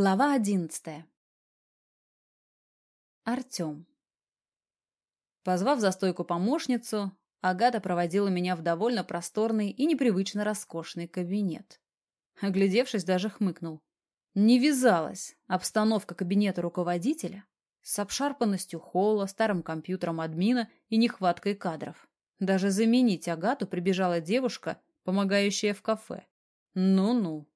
Глава одиннадцатая. Артем. Позвав за стойку помощницу, Агата проводила меня в довольно просторный и непривычно роскошный кабинет. Оглядевшись, даже хмыкнул. Не вязалась обстановка кабинета руководителя с обшарпанностью холла, старым компьютером админа и нехваткой кадров. Даже заменить Агату прибежала девушка, помогающая в кафе. Ну-ну.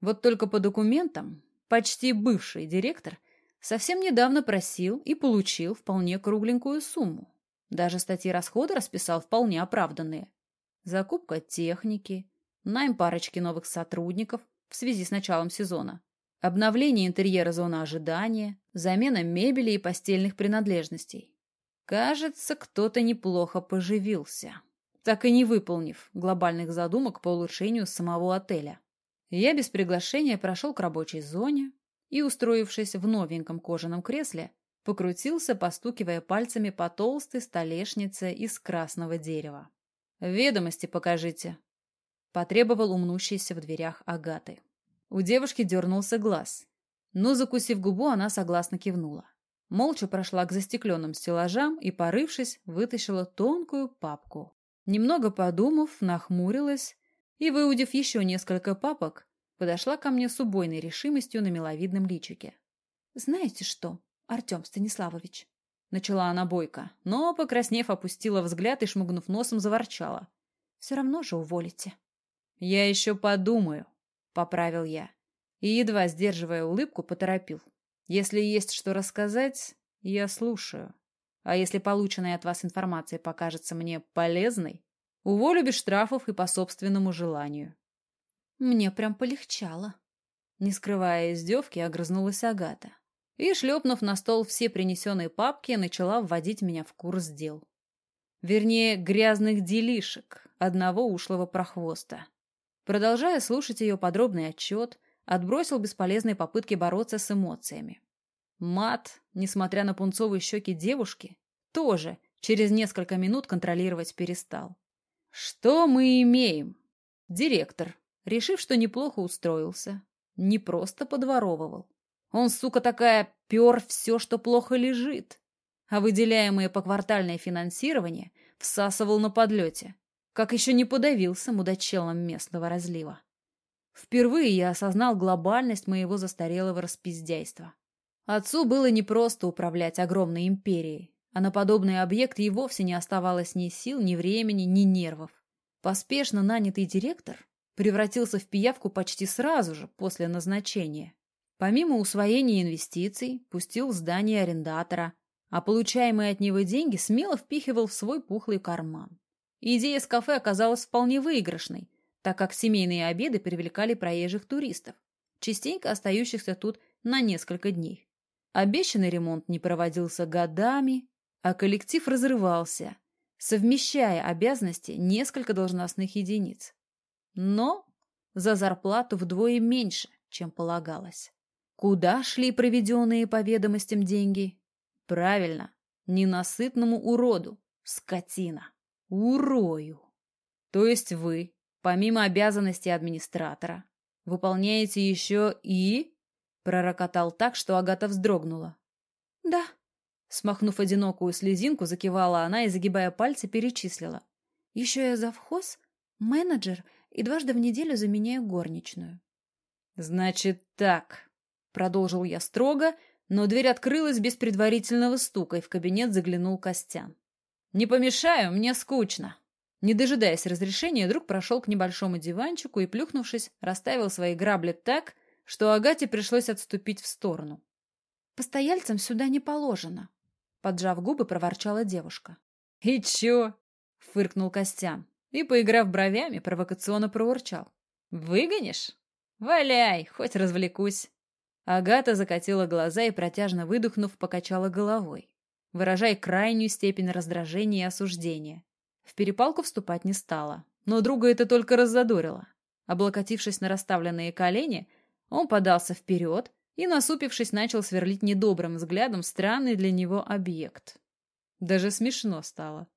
Вот только по документам почти бывший директор совсем недавно просил и получил вполне кругленькую сумму. Даже статьи расхода расписал вполне оправданные. Закупка техники, найм парочки новых сотрудников в связи с началом сезона, обновление интерьера зоны ожидания, замена мебели и постельных принадлежностей. Кажется, кто-то неплохо поживился, так и не выполнив глобальных задумок по улучшению самого отеля. Я без приглашения прошел к рабочей зоне и, устроившись в новеньком кожаном кресле, покрутился, постукивая пальцами по толстой столешнице из красного дерева. «Ведомости покажите», — потребовал умнущийся в дверях Агаты. У девушки дернулся глаз, но, закусив губу, она согласно кивнула. Молча прошла к застекленным стеллажам и, порывшись, вытащила тонкую папку. Немного подумав, нахмурилась и, выудив еще несколько папок, подошла ко мне с убойной решимостью на миловидном личике. «Знаете что, Артем Станиславович?» Начала она бойко, но, покраснев, опустила взгляд и, шмыгнув носом, заворчала. «Все равно же уволите». «Я еще подумаю», — поправил я. И, едва сдерживая улыбку, поторопил. «Если есть что рассказать, я слушаю. А если полученная от вас информация покажется мне полезной, Уволю без штрафов и по собственному желанию. Мне прям полегчало. Не скрывая издевки, огрызнулась Агата. И, шлепнув на стол все принесенные папки, начала вводить меня в курс дел. Вернее, грязных делишек одного ушлого прохвоста. Продолжая слушать ее подробный отчет, отбросил бесполезные попытки бороться с эмоциями. Мат, несмотря на пунцовые щеки девушки, тоже через несколько минут контролировать перестал. Что мы имеем? Директор, решив, что неплохо устроился, не просто подворовывал. Он, сука такая, пер все, что плохо лежит. А выделяемое поквартальное финансирование всасывал на подлете. Как еще не подавился мудачелом местного разлива. Впервые я осознал глобальность моего застарелого распиздяйства. Отцу было непросто управлять огромной империей, а на подобный объект и вовсе не оставалось ни сил, ни времени, ни нервов. Поспешно нанятый директор превратился в пиявку почти сразу же после назначения. Помимо усвоения инвестиций, пустил здание арендатора, а получаемые от него деньги смело впихивал в свой пухлый карман. Идея с кафе оказалась вполне выигрышной, так как семейные обеды привлекали проезжих туристов, частенько остающихся тут на несколько дней. Обещанный ремонт не проводился годами, а коллектив разрывался, совмещая обязанности несколько должностных единиц. Но за зарплату вдвое меньше, чем полагалось. Куда шли проведенные по ведомостям деньги? Правильно, ненасытному уроду, скотина, урою. То есть вы, помимо обязанностей администратора, выполняете еще и... Пророкотал так, что Агата вздрогнула. «Да», Смахнув одинокую слезинку, закивала она и, загибая пальцы, перечислила. «Еще я завхоз, менеджер и дважды в неделю заменяю горничную». «Значит так», — продолжил я строго, но дверь открылась без предварительного стука, и в кабинет заглянул Костян. «Не помешаю, мне скучно». Не дожидаясь разрешения, друг прошел к небольшому диванчику и, плюхнувшись, расставил свои грабли так, что Агате пришлось отступить в сторону. «Постояльцам сюда не положено», Поджав губы, проворчала девушка. «И чё?» — фыркнул Костян. И, поиграв бровями, провокационно проурчал. «Выгонишь? Валяй, хоть развлекусь». Агата закатила глаза и, протяжно выдохнув, покачала головой, выражая крайнюю степень раздражения и осуждения. В перепалку вступать не стала, но друга это только раззадорило. Облокотившись на расставленные колени, он подался вперед, и, насупившись, начал сверлить недобрым взглядом странный для него объект. Даже смешно стало.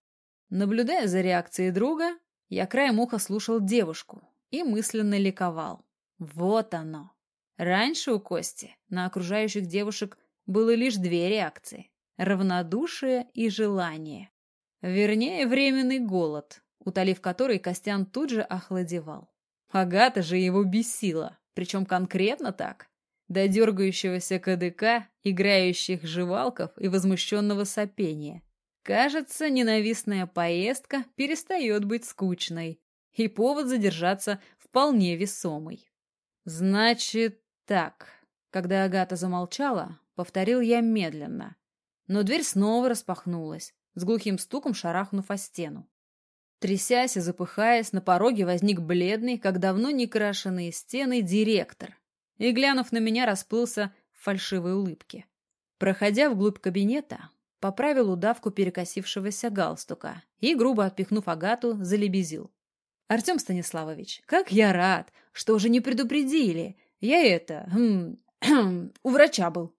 Наблюдая за реакцией друга, я краем уха слушал девушку и мысленно ликовал. Вот оно. Раньше у Кости на окружающих девушек было лишь две реакции — равнодушие и желание. Вернее, временный голод, утолив который Костян тут же охладевал. Агата же его бесила, причем конкретно так. До дергающегося КДК, играющих жевалков и возмущенного сопения. Кажется, ненавистная поездка перестает быть скучной, и повод задержаться вполне весомый. Значит так, когда Агата замолчала, повторил я медленно. Но дверь снова распахнулась, с глухим стуком шарахнув о стену. Трясясь и запыхаясь, на пороге возник бледный, как давно не крашеные стены, директор. И, глянув на меня, расплылся в фальшивой улыбке. Проходя вглубь кабинета, поправил удавку перекосившегося галстука и, грубо отпихнув Агату, залебезил. «Артем Станиславович, как я рад, что уже не предупредили. Я это... Хм, у врача был».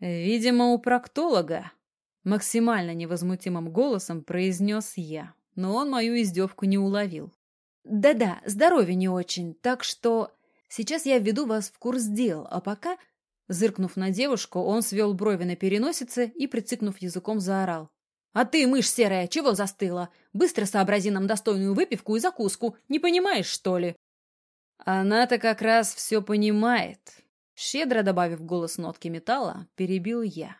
«Видимо, у проктолога», — максимально невозмутимым голосом произнес я но он мою издевку не уловил. «Да-да, здоровье не очень, так что сейчас я введу вас в курс дел, а пока...» Зыркнув на девушку, он свел брови на переносице и, прицикнув языком, заорал. «А ты, мышь серая, чего застыла? Быстро сообрази нам достойную выпивку и закуску. Не понимаешь, что ли?» «Она-то как раз все понимает», — щедро добавив голос нотки металла, перебил я.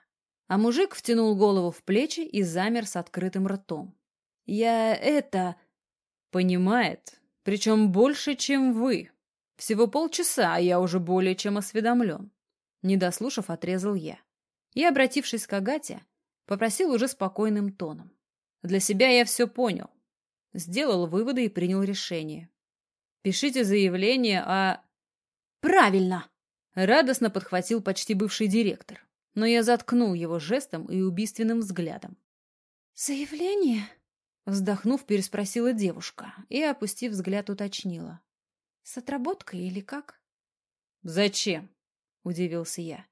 А мужик втянул голову в плечи и замер с открытым ртом. Я это... Понимает. Причем больше, чем вы. Всего полчаса, а я уже более чем осведомлен. Не дослушав, отрезал я. И, обратившись к Агате, попросил уже спокойным тоном. Для себя я все понял. Сделал выводы и принял решение. Пишите заявление о... Правильно! Радостно подхватил почти бывший директор. Но я заткнул его жестом и убийственным взглядом. «Заявление?» Вздохнув, переспросила девушка и, опустив взгляд, уточнила. «С отработкой или как?» «Зачем?» — удивился я.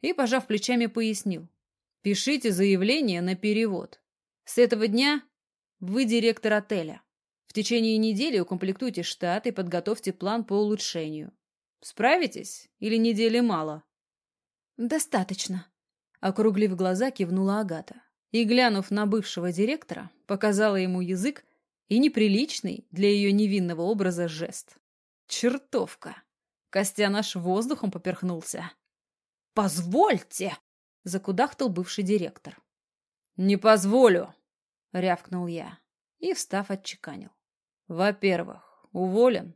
И, пожав плечами, пояснил. «Пишите заявление на перевод. С этого дня вы директор отеля. В течение недели укомплектуйте штат и подготовьте план по улучшению. Справитесь или недели мало?» «Достаточно», — округлив глаза, кивнула Агата и, глянув на бывшего директора, показала ему язык и неприличный для ее невинного образа жест. Чертовка! Костян аж воздухом поперхнулся. «Позвольте!» — закудахтал бывший директор. «Не позволю!» — рявкнул я и, встав, отчеканил. «Во-первых, уволен.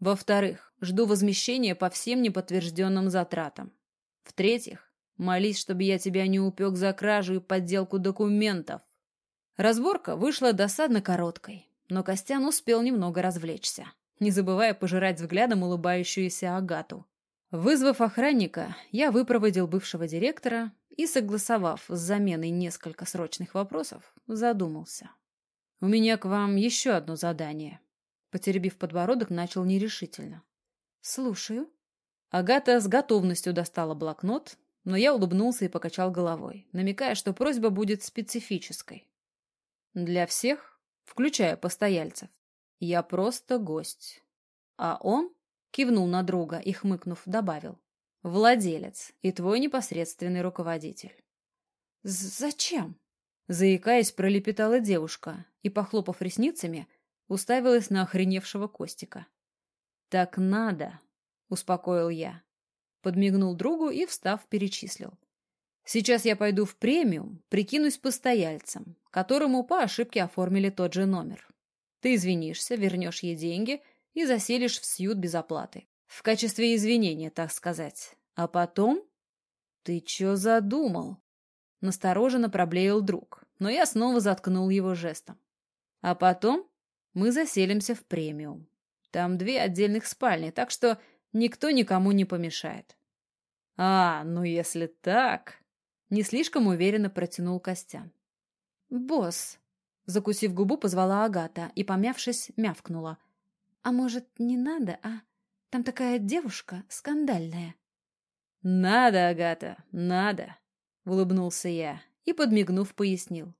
Во-вторых, жду возмещения по всем неподтвержденным затратам. В-третьих, Молись, чтобы я тебя не упек за кражу и подделку документов. Разборка вышла досадно короткой, но Костян успел немного развлечься, не забывая пожирать взглядом улыбающуюся Агату. Вызвав охранника, я выпроводил бывшего директора и, согласовав с заменой несколько срочных вопросов, задумался. «У меня к вам еще одно задание». Потеребив подбородок, начал нерешительно. «Слушаю». Агата с готовностью достала блокнот но я улыбнулся и покачал головой, намекая, что просьба будет специфической. Для всех, включая постояльцев, я просто гость. А он кивнул на друга и, хмыкнув, добавил. Владелец и твой непосредственный руководитель. «Зачем?» Заикаясь, пролепетала девушка и, похлопав ресницами, уставилась на охреневшего Костика. «Так надо», — успокоил я подмигнул другу и, встав, перечислил. Сейчас я пойду в премиум, прикинусь постояльцем, которому по ошибке оформили тот же номер. Ты извинишься, вернешь ей деньги и заселишь в сьют без оплаты. В качестве извинения, так сказать. А потом... Ты чё задумал? Настороженно проблеял друг, но я снова заткнул его жестом. А потом мы заселимся в премиум. Там две отдельных спальни, так что никто никому не помешает. А, ну если так... Не слишком уверенно протянул Костян. «Босс!» Закусив губу, позвала Агата и, помявшись, мявкнула. «А может, не надо, а? Там такая девушка скандальная». «Надо, Агата, надо!» — улыбнулся я и, подмигнув, пояснил.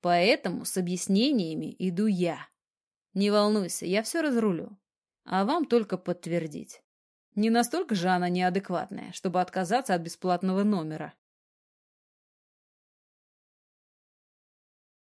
«Поэтому с объяснениями иду я. Не волнуйся, я все разрулю. А вам только подтвердить. Не настолько же она неадекватная, чтобы отказаться от бесплатного номера.